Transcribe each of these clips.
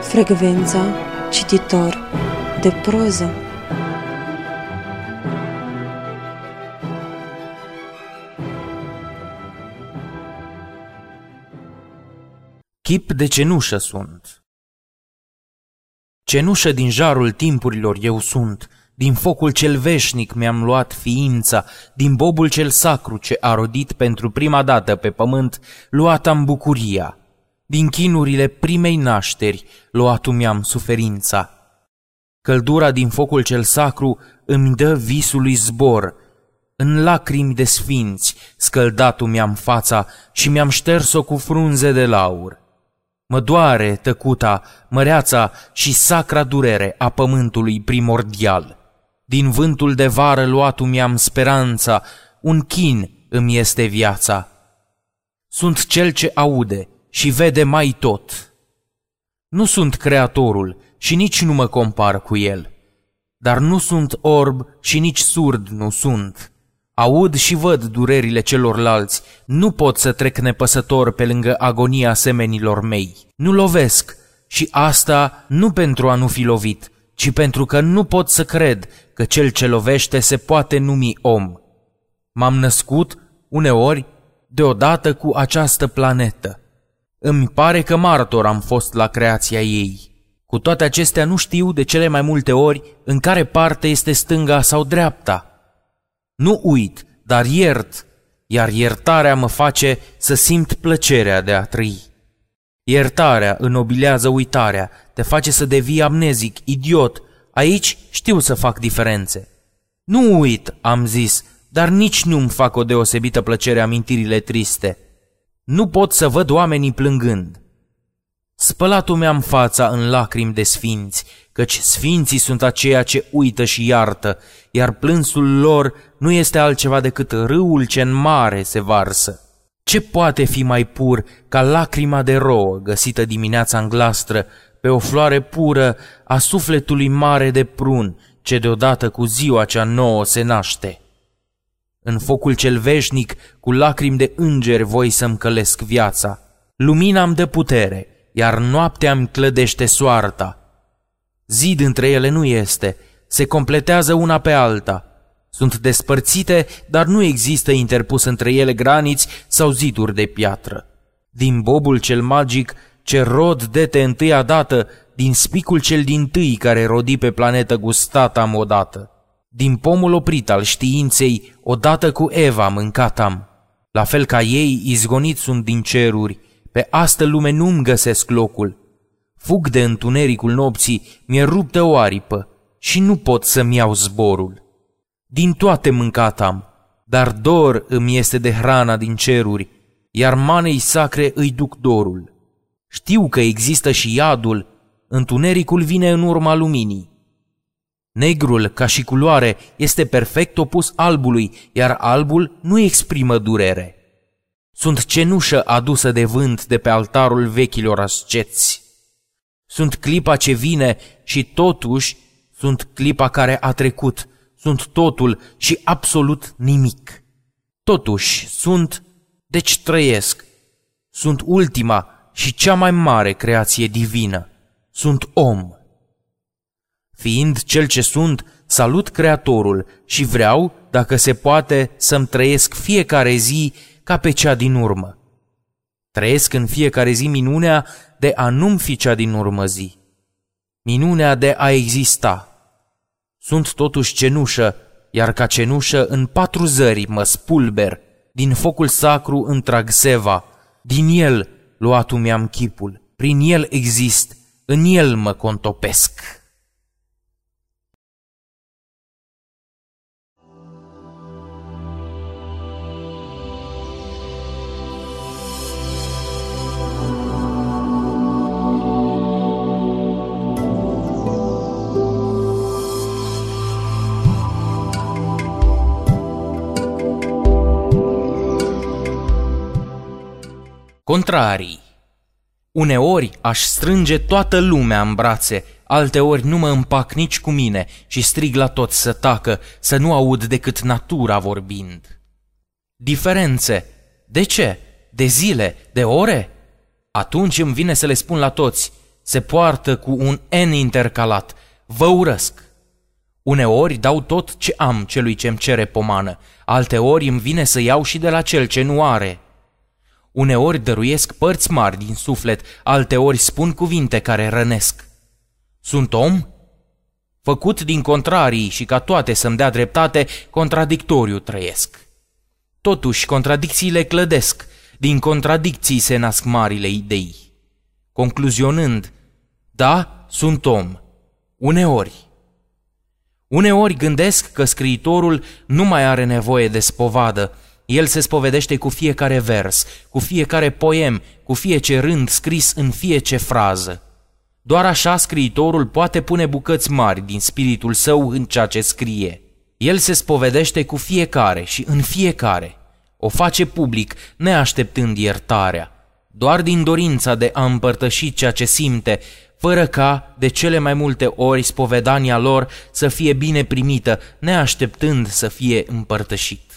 Frecvența cititor de proză Chip de cenușă sunt. Cenușă din jarul timpurilor eu sunt, din focul cel veșnic mi-am luat ființa, din bobul cel sacru ce a rodit pentru prima dată pe pământ, luat am bucuria. Din chinurile primei nașteri, luat mi-am suferința. Căldura din focul cel sacru îmi dă visului zbor, în lacrimi de sfinți scăldat mi-am fața și mi-am șters-o cu frunze de laur. Mă doare tăcuta, măreața și sacra durere a pământului primordial. Din vântul de vară luat mi-am speranța, un chin îmi este viața. Sunt cel ce aude și vede mai tot. Nu sunt creatorul și nici nu mă compar cu el, dar nu sunt orb și nici surd nu sunt. Aud și văd durerile celorlalți, nu pot să trec nepăsător pe lângă agonia semenilor mei. Nu lovesc și asta nu pentru a nu fi lovit, ci pentru că nu pot să cred că cel ce lovește se poate numi om. M-am născut, uneori, deodată cu această planetă. Îmi pare că martor am fost la creația ei. Cu toate acestea nu știu de cele mai multe ori în care parte este stânga sau dreapta. Nu uit, dar iert, iar iertarea mă face să simt plăcerea de a trăi. Iertarea înobilează uitarea, te face să devii amnezic, idiot. Aici știu să fac diferențe. Nu uit, am zis, dar nici nu-mi fac o deosebită plăcere amintirile triste. Nu pot să văd oamenii plângând. Spălatul mi-am fața în lacrimi de sfinți, căci sfinții sunt aceia ce uită și iartă, iar plânsul lor nu este altceva decât râul ce în mare se varsă. Ce poate fi mai pur ca lacrima de rouă găsită dimineața în glastră pe o floare pură a sufletului mare de prun ce deodată cu ziua cea nouă se naște? În focul cel veșnic, cu lacrimi de îngeri voi să-mi călesc viața. Lumina îmi dă putere, iar noaptea îmi clădește soarta. Zid între ele nu este, se completează una pe alta. Sunt despărțite, dar nu există interpus între ele graniți sau ziduri de piatră. Din bobul cel magic, ce rod dete întâia dată, din spicul cel din tâi care rodi pe planetă gustat am odată. Din pomul oprit al științei, odată cu Eva mâncat am. La fel ca ei, izgoniți sunt din ceruri, pe astă lume nu-mi găsesc locul. Fug de întunericul nopții, mi-e ruptă o aripă și nu pot să-mi iau zborul. Din toate mâncat am, dar dor îmi este de hrana din ceruri, iar manei sacre îi duc dorul. Știu că există și iadul, întunericul vine în urma luminii. Negrul, ca și culoare, este perfect opus albului, iar albul nu exprimă durere. Sunt cenușă adusă de vânt de pe altarul vechilor asceți. Sunt clipa ce vine și totuși sunt clipa care a trecut. Sunt totul și absolut nimic. Totuși sunt, deci trăiesc. Sunt ultima și cea mai mare creație divină. Sunt om. Fiind cel ce sunt, salut Creatorul și vreau, dacă se poate, să-mi trăiesc fiecare zi ca pe cea din urmă. Trăiesc în fiecare zi minunea de a nu-mi fi cea din urmă zi. Minunea de a exista. Sunt totuși cenușă, iar ca cenușă în patru zări mă spulber, din focul sacru întrag seva, din el luatul mi-am chipul, prin el exist, în el mă contopesc. Contrarii Uneori aș strânge toată lumea în brațe, alteori nu mă împac nici cu mine și strig la toți să tacă, să nu aud decât natura vorbind. Diferențe. De ce? De zile? De ore? Atunci îmi vine să le spun la toți. Se poartă cu un N intercalat. Vă urăsc. Uneori dau tot ce am celui ce-mi cere pomană, alteori îmi vine să iau și de la cel ce nu are. Uneori dăruiesc părți mari din suflet, alteori spun cuvinte care rănesc. Sunt om? Făcut din contrarii și ca toate să-mi dea dreptate, contradictoriu trăiesc. Totuși, contradicțiile clădesc, din contradicții se nasc marile idei. Concluzionând, da, sunt om, uneori. Uneori gândesc că scriitorul nu mai are nevoie de spovadă, el se spovedește cu fiecare vers, cu fiecare poem, cu fiecare rând scris în fiecare frază. Doar așa scriitorul poate pune bucăți mari din spiritul său în ceea ce scrie. El se spovedește cu fiecare și în fiecare. O face public, neașteptând iertarea. Doar din dorința de a împărtăși ceea ce simte, fără ca, de cele mai multe ori, spovedania lor să fie bine primită, neașteptând să fie împărtășit.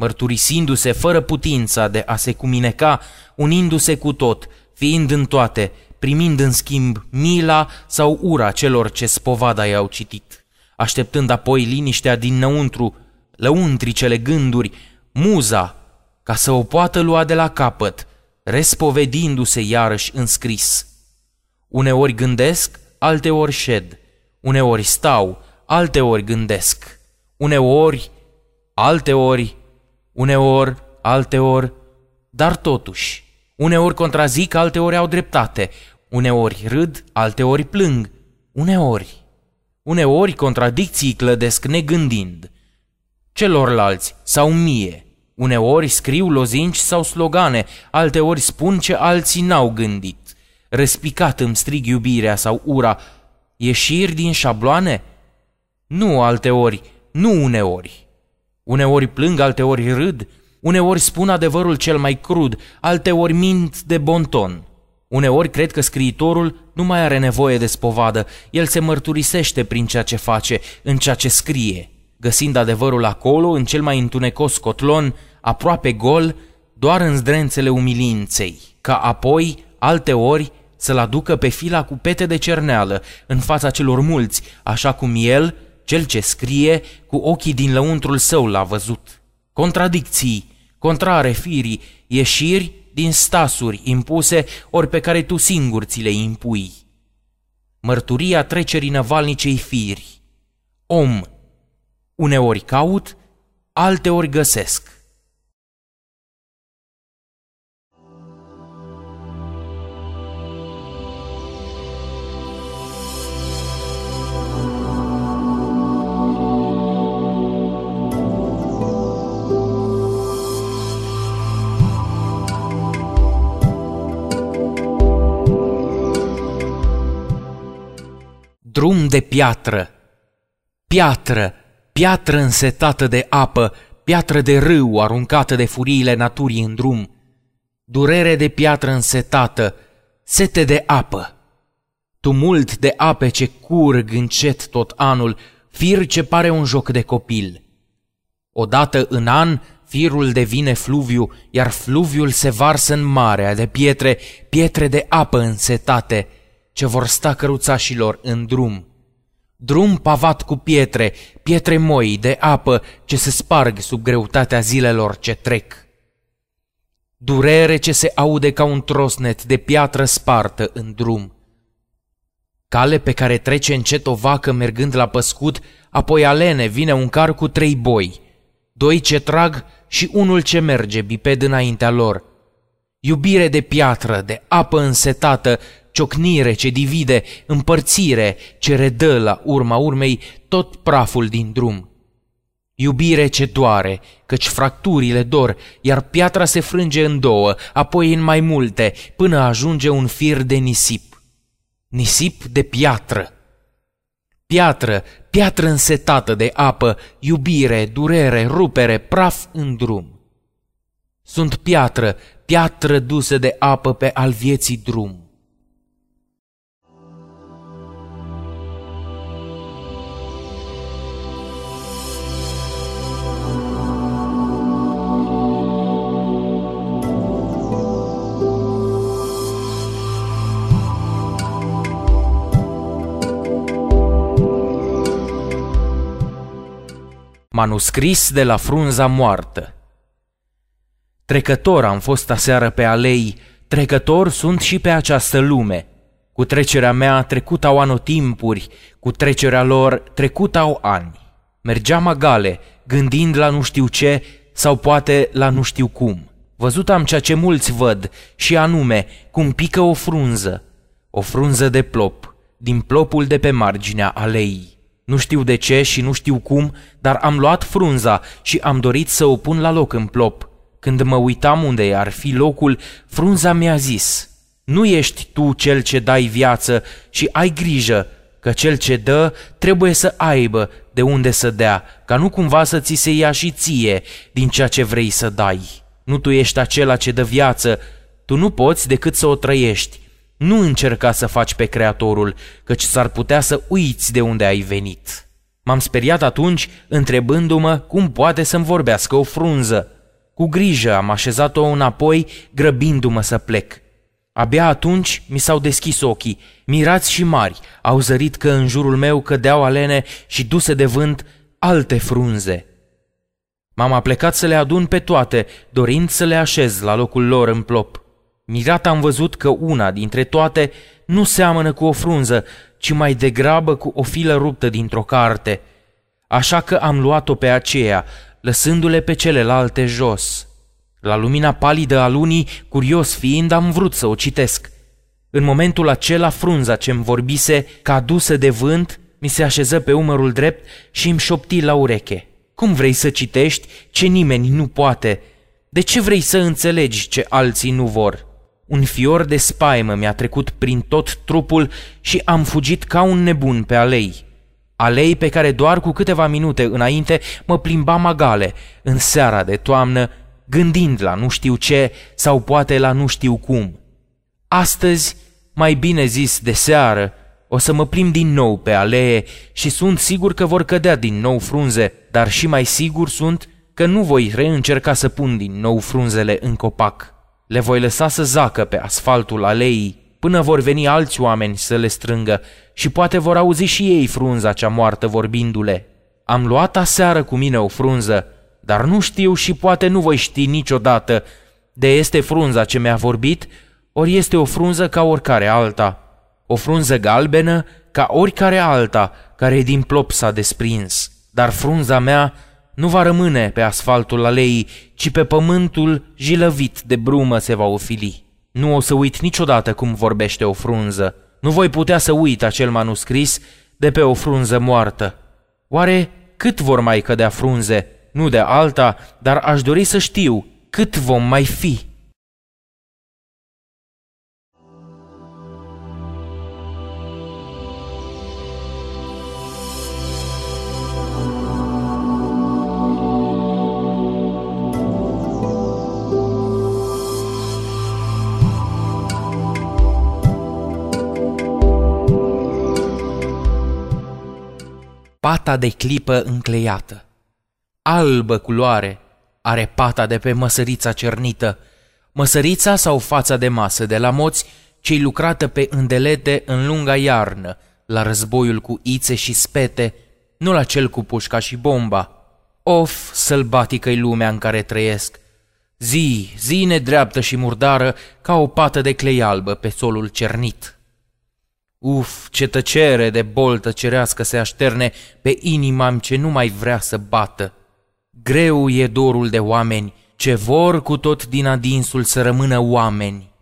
Mărturisindu-se fără putința de a se cumineca, unindu-se cu tot, fiind în toate, primind în schimb mila sau ura celor ce spovada i-au citit, așteptând apoi liniștea dinăuntru, lăuntricele gânduri, muza, ca să o poată lua de la capăt, respovedindu-se iarăși în scris. Uneori gândesc, alteori șed, uneori stau, alteori gândesc, uneori, alteori, uneori, alteori, dar totuși, uneori contrazic, alteori au dreptate, uneori râd, alteori plâng, uneori. Uneori contradicții clădesc negândind. Celorlalți sau mie, uneori scriu lozinci sau slogane, alteori spun ce alții n-au gândit răspicat îmi strig iubirea sau ura, ieșiri din șabloane? Nu alteori, nu uneori. Uneori plâng, alteori râd, uneori spun adevărul cel mai crud, alteori mint de bonton. Uneori cred că scriitorul nu mai are nevoie de spovadă, el se mărturisește prin ceea ce face, în ceea ce scrie, găsind adevărul acolo, în cel mai întunecos cotlon, aproape gol, doar în zdrențele umilinței, ca apoi, alteori, să-l aducă pe fila cu pete de cerneală în fața celor mulți, așa cum el, cel ce scrie, cu ochii din lăuntrul său l-a văzut. Contradicții, contrare firii, ieșiri din stasuri impuse ori pe care tu singur ți le impui. Mărturia trecerii năvalnicei firi. Om, uneori caut, alteori găsesc. Drum de piatră, piatră, piatră însetată de apă, piatră de râu aruncată de furiile naturii în drum, durere de piatră însetată, sete de apă, tumult de ape ce curg încet tot anul, fir ce pare un joc de copil. Odată în an, firul devine fluviu, iar fluviul se varsă în marea de pietre, pietre de apă însetate, ce vor sta căruțașilor în drum. Drum pavat cu pietre, pietre moi de apă ce se sparg sub greutatea zilelor ce trec. Durere ce se aude ca un trosnet de piatră spartă în drum. Cale pe care trece încet o vacă mergând la păscut, apoi alene vine un car cu trei boi, doi ce trag și unul ce merge biped înaintea lor. Iubire de piatră, de apă însetată, ciocnire ce divide, împărțire ce redă la urma urmei tot praful din drum. Iubire ce doare, căci fracturile dor, iar piatra se frânge în două, apoi în mai multe, până ajunge un fir de nisip. Nisip de piatră. Piatră, piatră însetată de apă, iubire, durere, rupere, praf în drum. Sunt piatră, piatră dusă de apă pe al vieții drum. Manuscris de la frunza moartă Trecător am fost aseară pe alei, trecător sunt și pe această lume. Cu trecerea mea trecut au anotimpuri, cu trecerea lor trecut au ani. Mergeam agale, gândind la nu știu ce sau poate la nu știu cum. Văzut am ceea ce mulți văd și anume cum pică o frunză, o frunză de plop, din plopul de pe marginea aleii. Nu știu de ce și nu știu cum, dar am luat frunza și am dorit să o pun la loc în plop. Când mă uitam unde ar fi locul, frunza mi-a zis, Nu ești tu cel ce dai viață și ai grijă, că cel ce dă trebuie să aibă de unde să dea, ca nu cumva să ți se ia și ție din ceea ce vrei să dai. Nu tu ești acela ce dă viață, tu nu poți decât să o trăiești. Nu încerca să faci pe Creatorul, căci s-ar putea să uiți de unde ai venit. M-am speriat atunci, întrebându-mă cum poate să-mi vorbească o frunză. Cu grijă am așezat-o înapoi, grăbindu-mă să plec. Abia atunci mi s-au deschis ochii, mirați și mari, au zărit că în jurul meu cădeau alene și duse de vânt alte frunze. M-am aplecat să le adun pe toate, dorind să le așez la locul lor în plop. Mirat am văzut că una dintre toate nu seamănă cu o frunză, ci mai degrabă cu o filă ruptă dintr-o carte. Așa că am luat-o pe aceea, lăsându-le pe celelalte jos. La lumina palidă a lunii, curios fiind, am vrut să o citesc. În momentul acela, frunza ce-mi vorbise, ca dusă de vânt, mi se așeză pe umărul drept și îmi șopti la ureche. Cum vrei să citești ce nimeni nu poate? De ce vrei să înțelegi ce alții nu vor? Un fior de spaimă mi-a trecut prin tot trupul și am fugit ca un nebun pe alei. Alei pe care doar cu câteva minute înainte mă plimbam agale, în seara de toamnă, gândind la nu știu ce sau poate la nu știu cum. Astăzi, mai bine zis de seară, o să mă plimb din nou pe alee și sunt sigur că vor cădea din nou frunze, dar și mai sigur sunt că nu voi reîncerca să pun din nou frunzele în copac. Le voi lăsa să zacă pe asfaltul aleii până vor veni alți oameni să le strângă și poate vor auzi și ei frunza cea moartă vorbindu-le. Am luat aseară cu mine o frunză, dar nu știu și poate nu voi ști niciodată de este frunza ce mi-a vorbit, ori este o frunză ca oricare alta. O frunză galbenă ca oricare alta care din plop s-a desprins. Dar frunza mea nu va rămâne pe asfaltul aleii, ci pe pământul jilăvit de brumă se va ofili. Nu o să uit niciodată cum vorbește o frunză. Nu voi putea să uit acel manuscris de pe o frunză moartă. Oare cât vor mai cădea frunze? Nu de alta, dar aș dori să știu cât vom mai fi. Pata de clipă încleiată. Albă culoare are pata de pe măsărița cernită, măsărița sau fața de masă de la moți cei lucrată pe îndelete în lunga iarnă, la războiul cu ițe și spete, nu la cel cu pușca și bomba. Of, sălbatică-i lumea în care trăiesc! Zi, zi nedreaptă și murdară ca o pată de clei albă pe solul cernit. Uf, ce tăcere de boltă cerească se așterne pe inima ce nu mai vrea să bată. Greu e dorul de oameni, ce vor cu tot din adinsul să rămână oameni.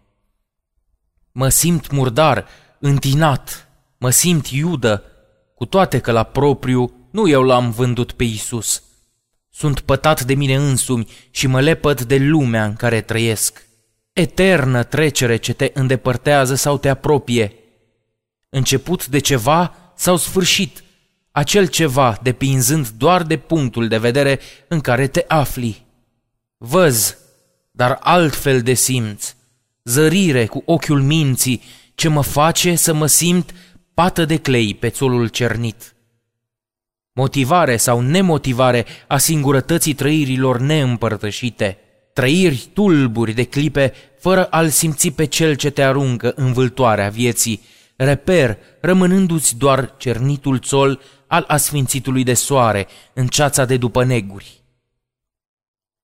Mă simt murdar, întinat, mă simt iudă, cu toate că la propriu nu eu l-am vândut pe Isus. Sunt pătat de mine însumi și mă lepăd de lumea în care trăiesc. Eternă trecere ce te îndepărtează sau te apropie – început de ceva sau sfârșit, acel ceva depinzând doar de punctul de vedere în care te afli. Văz, dar altfel de simț, zărire cu ochiul minții ce mă face să mă simt pată de clei pe țolul cernit. Motivare sau nemotivare a singurătății trăirilor neîmpărtășite, trăiri tulburi de clipe fără a-l simți pe cel ce te aruncă în vâltoarea vieții, reper, rămânându-ți doar cernitul țol al asfințitului de soare în ceața de după neguri.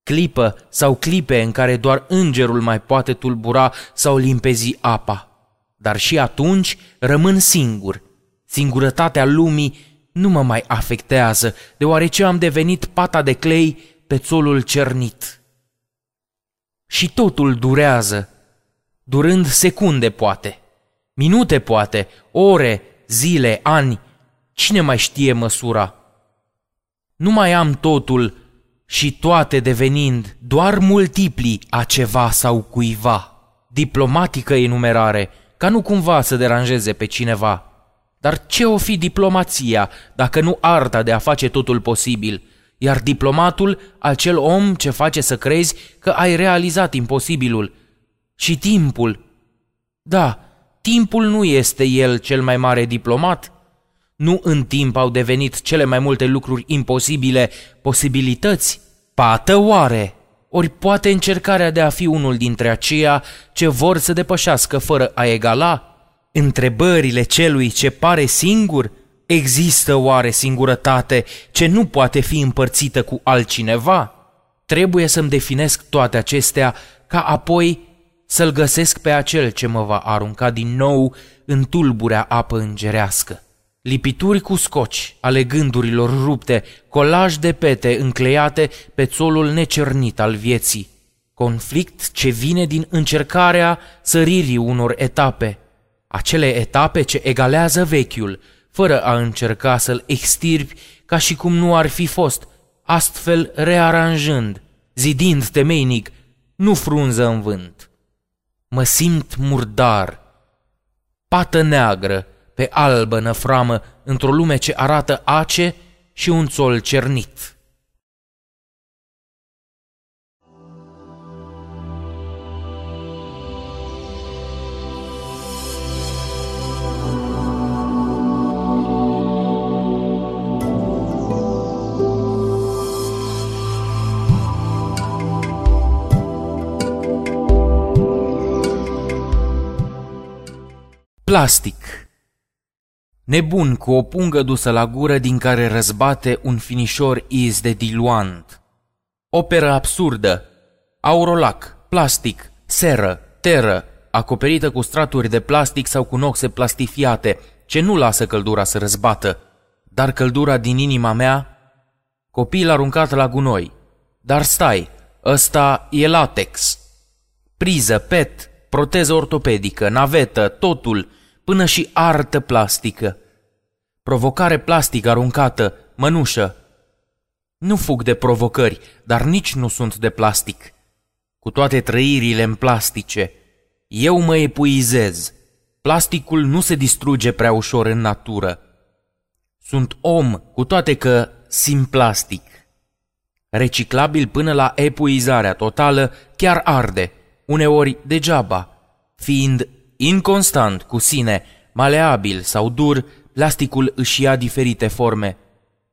Clipă sau clipe în care doar îngerul mai poate tulbura sau limpezi apa. Dar și atunci rămân singur. Singurătatea lumii nu mă mai afectează, deoarece am devenit pata de clei pe țolul cernit. Și totul durează, durând secunde poate, minute poate, ore, zile, ani, cine mai știe măsura? Nu mai am totul și toate devenind doar multipli a ceva sau cuiva. Diplomatică enumerare, ca nu cumva să deranjeze pe cineva. Dar ce o fi diplomația, dacă nu arta de a face totul posibil? Iar diplomatul, acel om ce face să crezi că ai realizat imposibilul. Și timpul. Da, timpul nu este el cel mai mare diplomat? Nu în timp au devenit cele mai multe lucruri imposibile posibilități? Pată oare? Ori poate încercarea de a fi unul dintre aceia ce vor să depășească fără a egala? Întrebările celui ce pare singur? Există oare singurătate ce nu poate fi împărțită cu altcineva? Trebuie să-mi definesc toate acestea ca apoi să-l găsesc pe acel ce mă va arunca din nou în tulburea apă îngerească. Lipituri cu scoci ale gândurilor rupte, colaj de pete încleiate pe țolul necernit al vieții, conflict ce vine din încercarea săririi unor etape, acele etape ce egalează vechiul, fără a încerca să-l extirpi ca și cum nu ar fi fost, astfel rearanjând, zidind temeinic, nu frunză în vânt. Mă simt murdar, pată neagră, pe albă năframă, într-o lume ce arată ace și un țol cernit. Plastic Nebun cu o pungă dusă la gură din care răzbate un finișor iz de diluant. Operă absurdă, aurolac, plastic, seră, teră, acoperită cu straturi de plastic sau cu noxe plastifiate, ce nu lasă căldura să răzbată. Dar căldura din inima mea? Copil aruncat la gunoi. Dar stai, ăsta e latex. Priză, pet, proteză ortopedică, navetă, totul, până și artă plastică. Provocare plastică aruncată, mănușă. Nu fug de provocări, dar nici nu sunt de plastic. Cu toate trăirile în plastice, eu mă epuizez. Plasticul nu se distruge prea ușor în natură. Sunt om, cu toate că simt plastic. Reciclabil până la epuizarea totală, chiar arde, uneori degeaba, fiind Inconstant cu sine, maleabil sau dur, plasticul își ia diferite forme.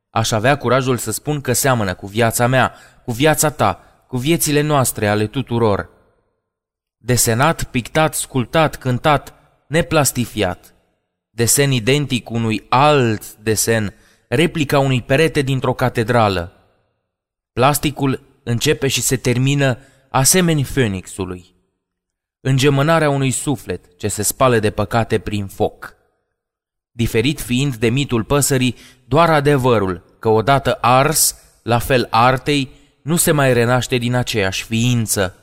Aș avea curajul să spun că seamănă cu viața mea, cu viața ta, cu viețile noastre ale tuturor. Desenat, pictat, sculptat, cântat, neplastifiat. Desen identic unui alt desen, replica unui perete dintr-o catedrală. Plasticul începe și se termină asemeni fenixului îngemânarea unui suflet ce se spală de păcate prin foc. Diferit fiind de mitul păsării, doar adevărul că odată ars, la fel artei, nu se mai renaște din aceeași ființă.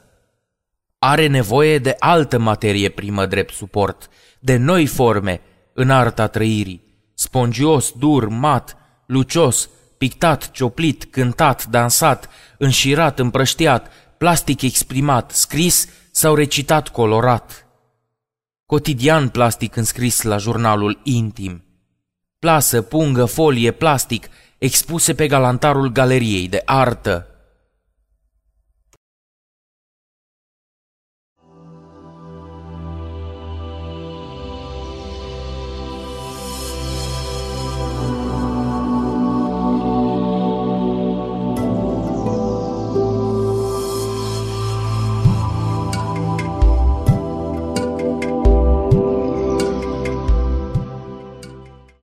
Are nevoie de altă materie primă drept suport, de noi forme în arta trăirii, spongios, dur, mat, lucios, pictat, cioplit, cântat, dansat, înșirat, împrăștiat, plastic exprimat, scris sau recitat colorat. Cotidian plastic înscris la jurnalul intim. Plasă, pungă, folie, plastic, expuse pe galantarul galeriei de artă.